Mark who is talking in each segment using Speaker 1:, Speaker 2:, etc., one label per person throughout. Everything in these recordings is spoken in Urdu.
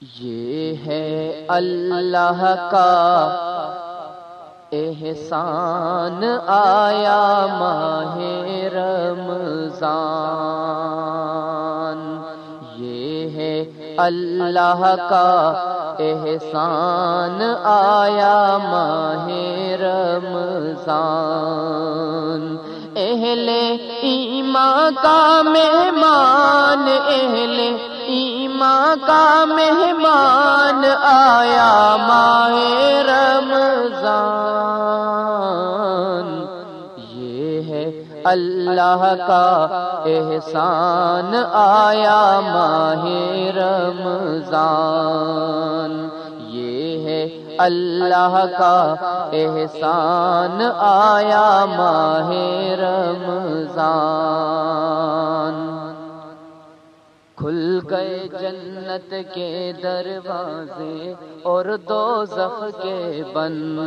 Speaker 1: یہ ہے اللہ کا احسان آیا ماہ رمضان۔ یہ ہے اللہ کا احسان آیا ماہ رمضان۔ اہل ایمان کا مہمان، اہل ایمان ماں کا مہمان آیا، ماہ رمضان۔ یہ ہے اللہ کا احسان، آیا ماہ رمضان۔ یہ ہے اللہ کا احسان، آیا ماہ رمضان۔ کھل گئے جنت کے دروازے اور دو زخ کے بند۔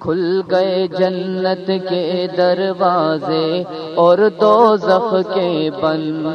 Speaker 1: کھل گئے جنت کے دروازے اور دو زخ کے بند۔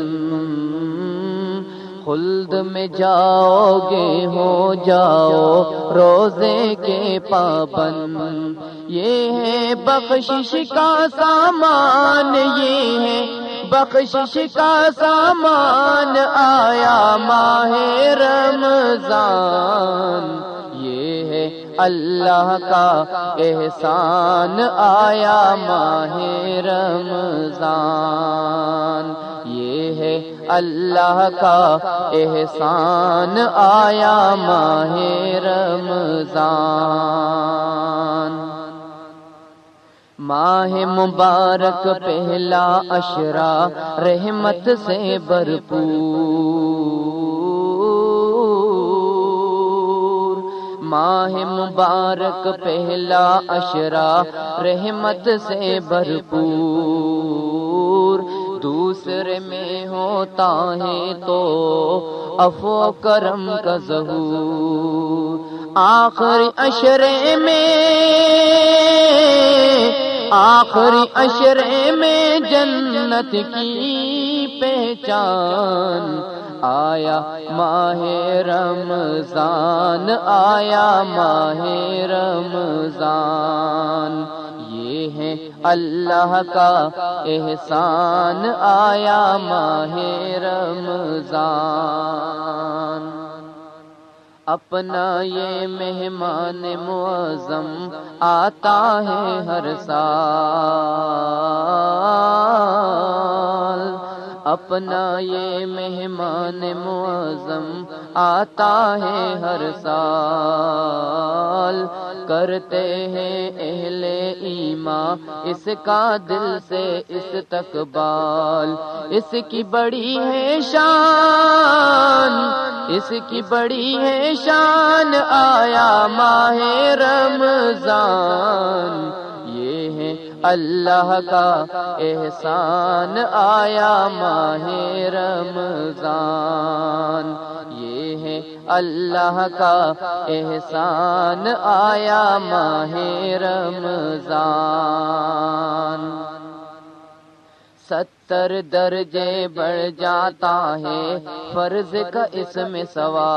Speaker 1: خلد میں جاؤ گے ہو جاؤ، روزے کے پابند۔ یہ ہے بخشش کا سامان، یہ ہے بخشش کا سامان آیا ماہ رمضان۔ یہ ہے اللہ کا احسان، آیا ماہ رمضان۔ یہ ہے اللہ کا احسان، آیا ماہ رمضان۔ ماہ مبارک پہلا اشرا رحمت سے بھرپور۔ ماہ مبارک پہلا اشرا رحمت سے بھرپور۔ دوسرے میں ہوتا ہے تو افو کرم کا ظہور۔ آخری اشرے میں آخری اشرے میں جنت کی پہچان آیا، ماہ رمضان آیا، ماہ رمضان۔ یہ ہے اللہ کا احسان، آیا ماہ رمضان۔ اپنا یہ مہمان معظم آتا ہے ہر سال۔ اپنا یہ مہمان معظم آتا ہے ہر سال۔ کرتے ہیں اہل ایمان اس کا دل سے اس تک بال اس کی بڑی ہے شان۔ اس کی بڑی ہے شان، آیا ماہ رمضان۔ یہ ہے اللہ کا احسان، آیا ماہ رمضان۔ یہ ہے اللہ کا احسان، آیا ماہ رمضان۔ ست ستر درجے بڑھ جاتا ہے فرض کا اس میں سوال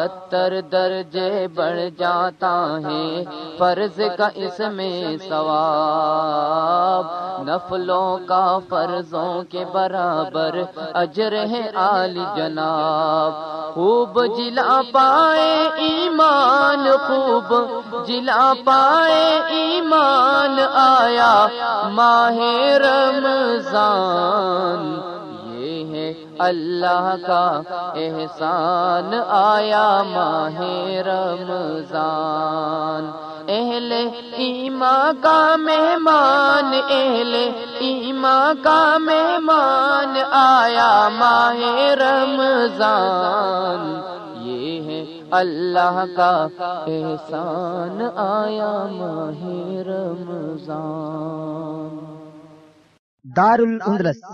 Speaker 1: ستر درجے بڑھ جاتا ہے، فرض کا اس میں ثواب۔ نفلوں کا فرضوں کے برابر اجر ہے عالی جناب۔ خوب جلا پائے ایمان، خوب جلا پائے ایمان آیا ماہ رمضان۔ اللہ کا احسان آیا ماہ رمضان۔ اہل ایمان کا مہمان، اہل ایمان کا مہمان آیا ماہ رمضان۔ یہ ہے اللہ کا احسان آیا ماہ رمضان۔
Speaker 2: دار الاندلس